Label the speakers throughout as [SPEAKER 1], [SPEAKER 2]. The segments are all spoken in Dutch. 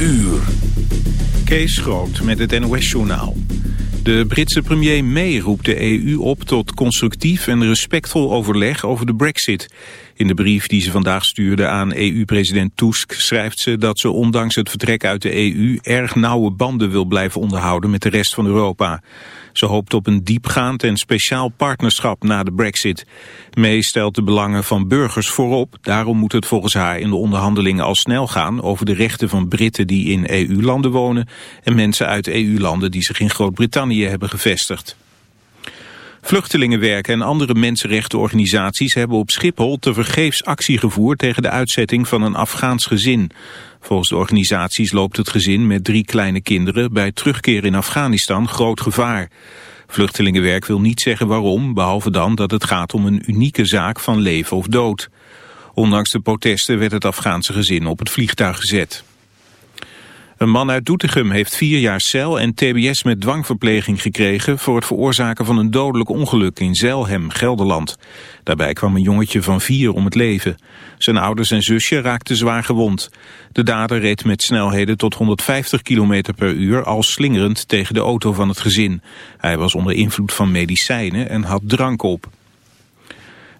[SPEAKER 1] uur.
[SPEAKER 2] Kees Groot met het NOS-journaal. De Britse premier May roept de EU op tot constructief en respectvol overleg over de brexit. In de brief die ze vandaag stuurde aan EU-president Tusk schrijft ze dat ze ondanks het vertrek uit de EU erg nauwe banden wil blijven onderhouden met de rest van Europa. Ze hoopt op een diepgaand en speciaal partnerschap na de brexit. May stelt de belangen van burgers voorop. Daarom moet het volgens haar in de onderhandelingen al snel gaan over de rechten van Britten die in EU-landen wonen en mensen uit EU-landen die zich in Groot-Brittannië hebben gevestigd. Vluchtelingenwerken en andere mensenrechtenorganisaties hebben op Schiphol tevergeefs actie gevoerd tegen de uitzetting van een Afghaans gezin. Volgens de organisaties loopt het gezin met drie kleine kinderen bij terugkeer in Afghanistan groot gevaar. Vluchtelingenwerk wil niet zeggen waarom, behalve dan dat het gaat om een unieke zaak van leven of dood. Ondanks de protesten werd het Afghaanse gezin op het vliegtuig gezet. Een man uit Doetinchem heeft vier jaar cel en tbs met dwangverpleging gekregen voor het veroorzaken van een dodelijk ongeluk in Zeilhem, Gelderland. Daarbij kwam een jongetje van vier om het leven. Zijn ouders en zusje raakten zwaar gewond. De dader reed met snelheden tot 150 km per uur al slingerend tegen de auto van het gezin. Hij was onder invloed van medicijnen en had drank op.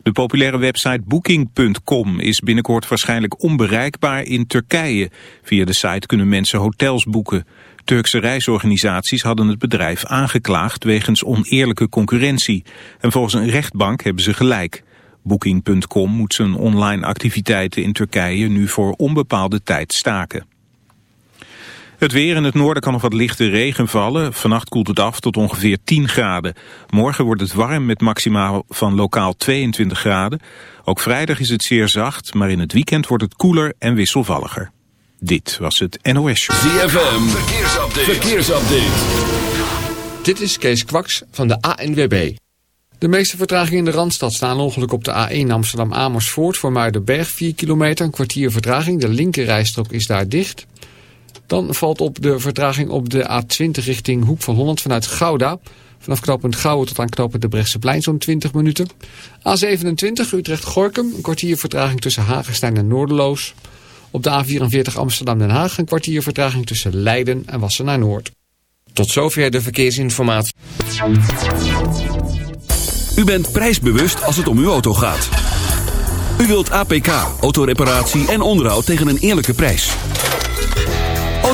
[SPEAKER 2] De populaire website Booking.com is binnenkort waarschijnlijk onbereikbaar in Turkije. Via de site kunnen mensen hotels boeken. Turkse reisorganisaties hadden het bedrijf aangeklaagd wegens oneerlijke concurrentie. En volgens een rechtbank hebben ze gelijk. Booking.com moet zijn online activiteiten in Turkije nu voor onbepaalde tijd staken. Het weer in het noorden kan nog wat lichte regen vallen. Vannacht koelt het af tot ongeveer 10 graden. Morgen wordt het warm met maximaal van lokaal 22 graden. Ook vrijdag is het zeer zacht, maar in het weekend wordt het koeler en wisselvalliger. Dit was het NOS Show.
[SPEAKER 1] ZFM, verkeersupdate. verkeersupdate.
[SPEAKER 3] Dit is Kees Kwaks van de ANWB. De meeste vertragingen in de Randstad staan ongeluk op de A1 Amsterdam-Amersfoort... voor Muidenberg, 4 kilometer, een kwartier vertraging. De linkerrijstrook is daar dicht... Dan valt op de vertraging op de A20 richting Hoek van Holland vanuit Gouda. Vanaf knooppunt Gouwen tot aan knooppunt de Brechtseplein zo'n 20 minuten. A27 Utrecht-Gorkum, een kwartier vertraging tussen Hagenstein en Noorderloos. Op de A44 Amsterdam-Den Haag een kwartier vertraging tussen Leiden en Wassenaar-Noord. Tot zover de verkeersinformatie.
[SPEAKER 1] U bent prijsbewust als het om uw auto gaat. U wilt APK, autoreparatie en onderhoud tegen een eerlijke prijs.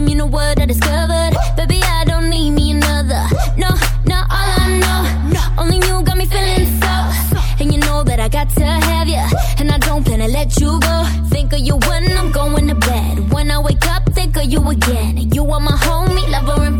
[SPEAKER 4] time, you
[SPEAKER 5] know what I discovered? Baby, I don't need me another. No, not all I know. Only you got me feeling so. And you know that I got to have you. And I don't plan to let you go. Think of you when I'm going to bed. When I wake up, think of you again. You are my homie, lover, and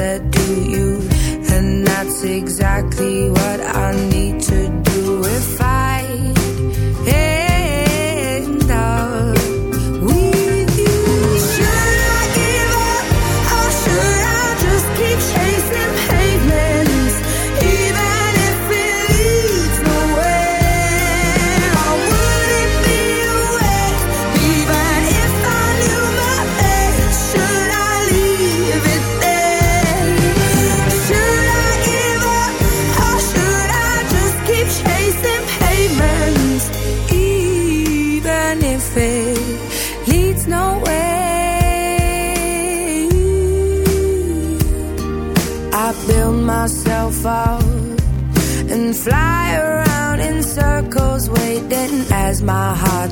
[SPEAKER 5] that do you, and
[SPEAKER 6] that's exactly what I need to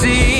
[SPEAKER 7] see.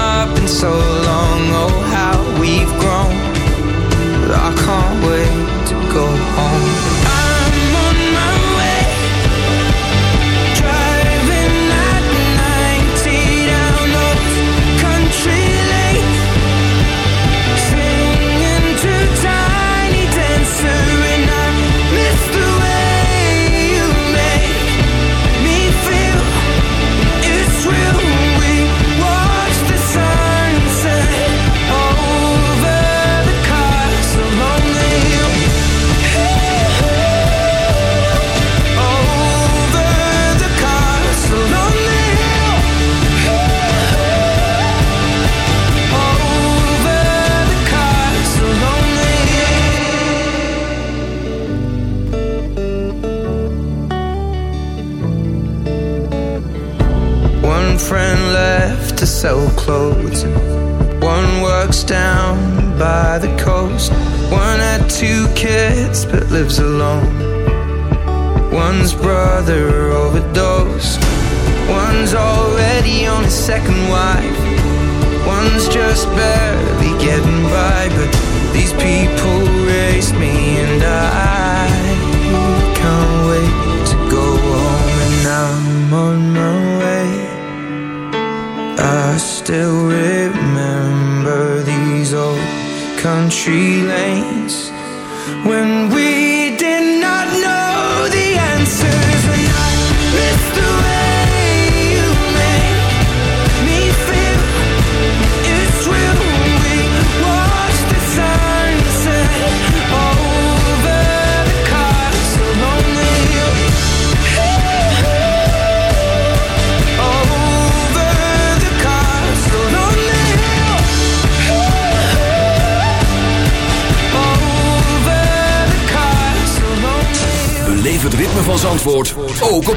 [SPEAKER 7] up in so long. Oh, how we've grown. I can't wait to go home.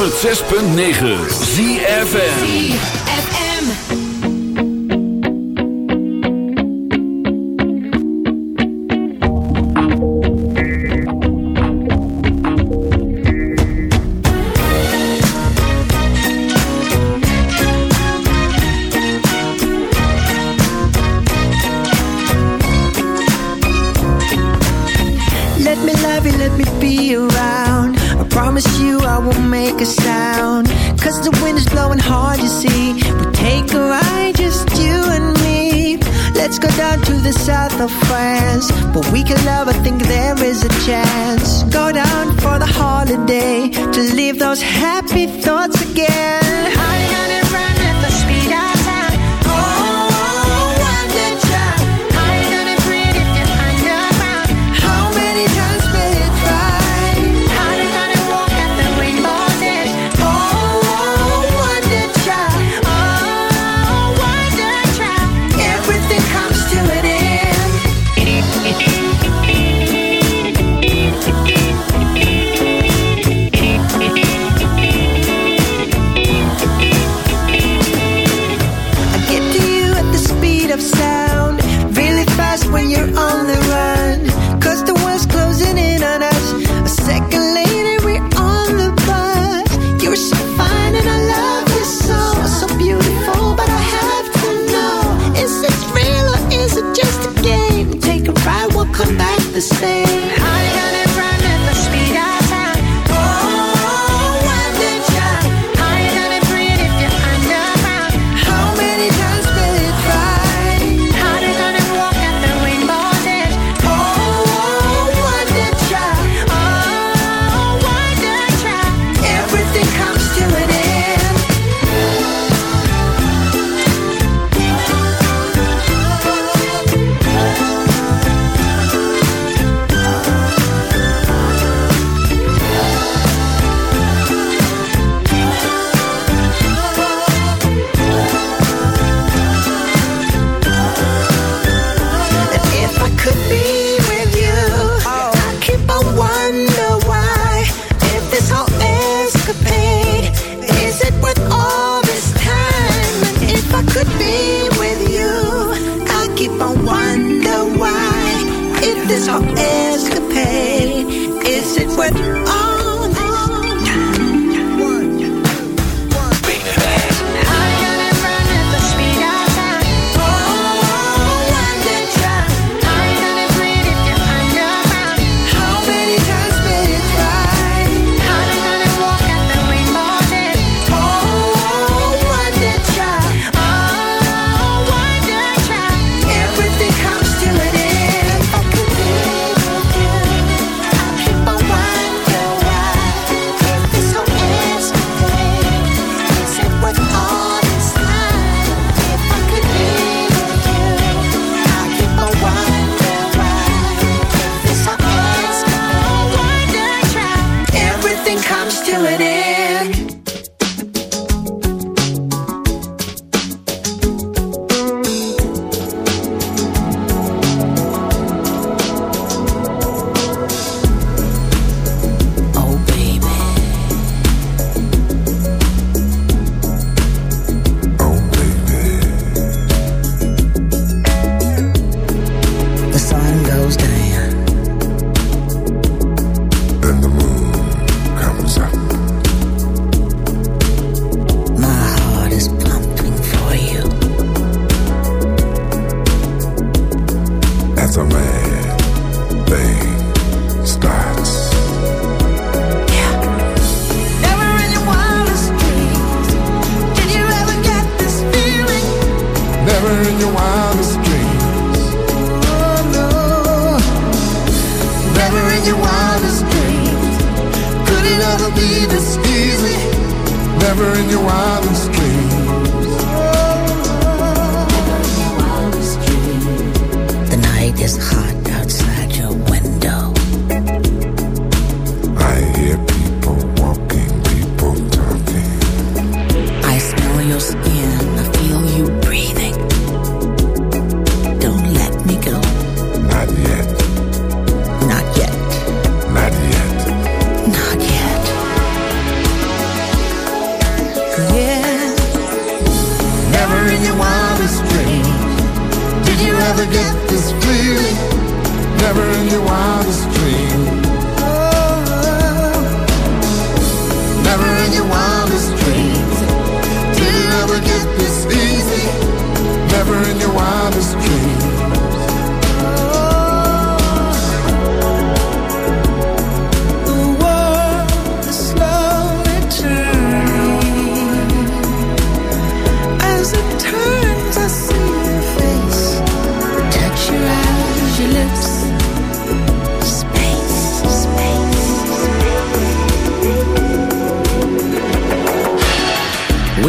[SPEAKER 8] 106.9 ZFM.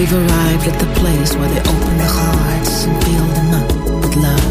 [SPEAKER 8] We've arrived at the place where they open their hearts and fill them up with love.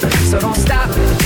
[SPEAKER 7] so don't stop.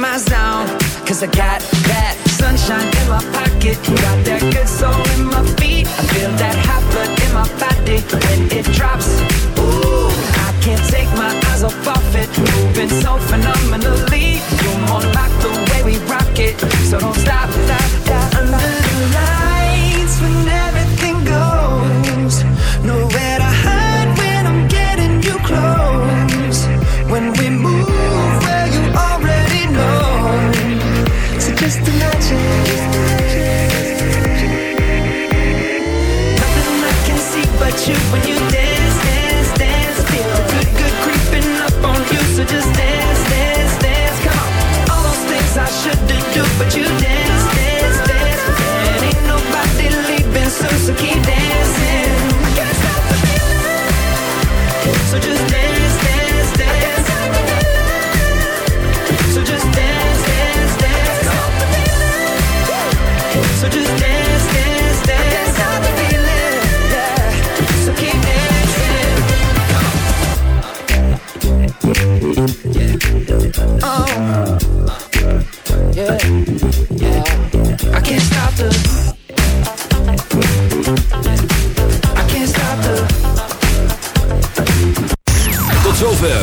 [SPEAKER 7] my zone. Cause I got that sunshine in my pocket, got that good soul in my feet. I feel that hot blood in my body when it drops. Ooh, I can't take my eyes off of it, moving so phenomenally. You're more like the way we rock it, so don't stop, stop, stop. Under the lights So just dance, dance, dance. Come on. All those things I shouldn't do, but you dance, dance, dance. And ain't nobody leaving so keep dancing. I can't stop the feeling. So just dance, dance, dance. So just dance, dance, dance. So just dance,